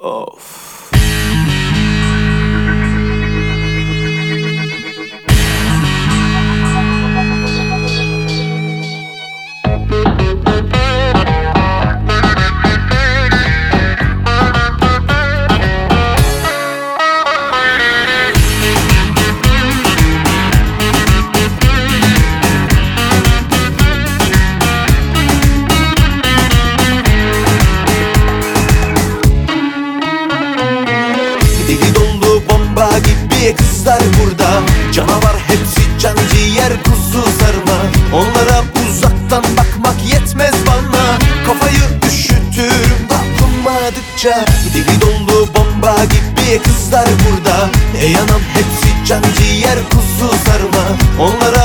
Oh. Canavar hepsi can ciğer kuzu sarma. Onlara uzaktan bakmak yetmez bana. Kafayı üşütürüm dokunmadıkça. Dili dolu bomba gibi kızlar burada. Ey anam hepsi can ciğer kuzu sarma. Onlara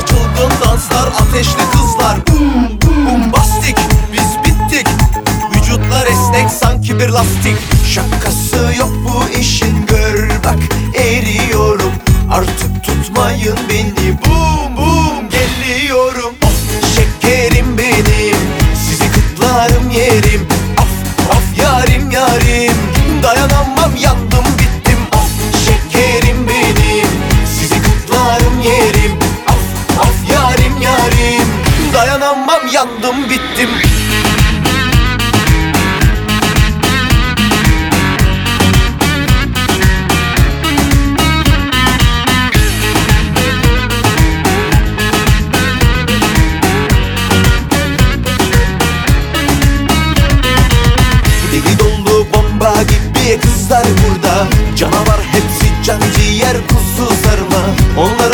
danslar Çılgın danslar ateşli kızlar. Bombastik. Biz bittik. Vücutlar esnek sanki bir lastik. Şakası yok bu işin gör bak eriyorum. Artık tutmayın beni. Bum bum geliyorum. Şekerim benim. Sizi kıtlarım yerim. Onları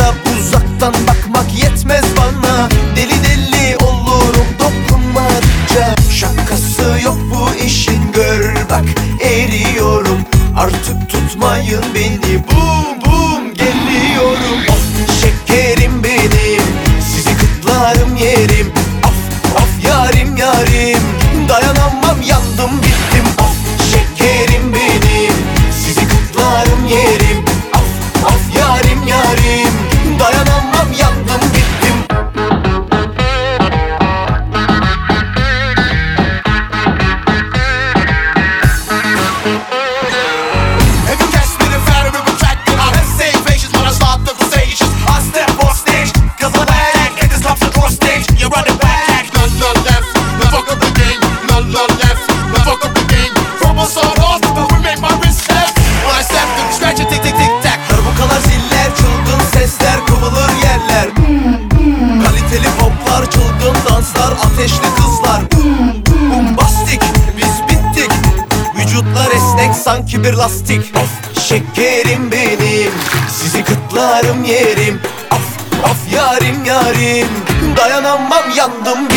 ki bir lastik. Of şekerim benim. Sizi kıtlarım yerim. Of of yarim yarim. Dayanamam yandım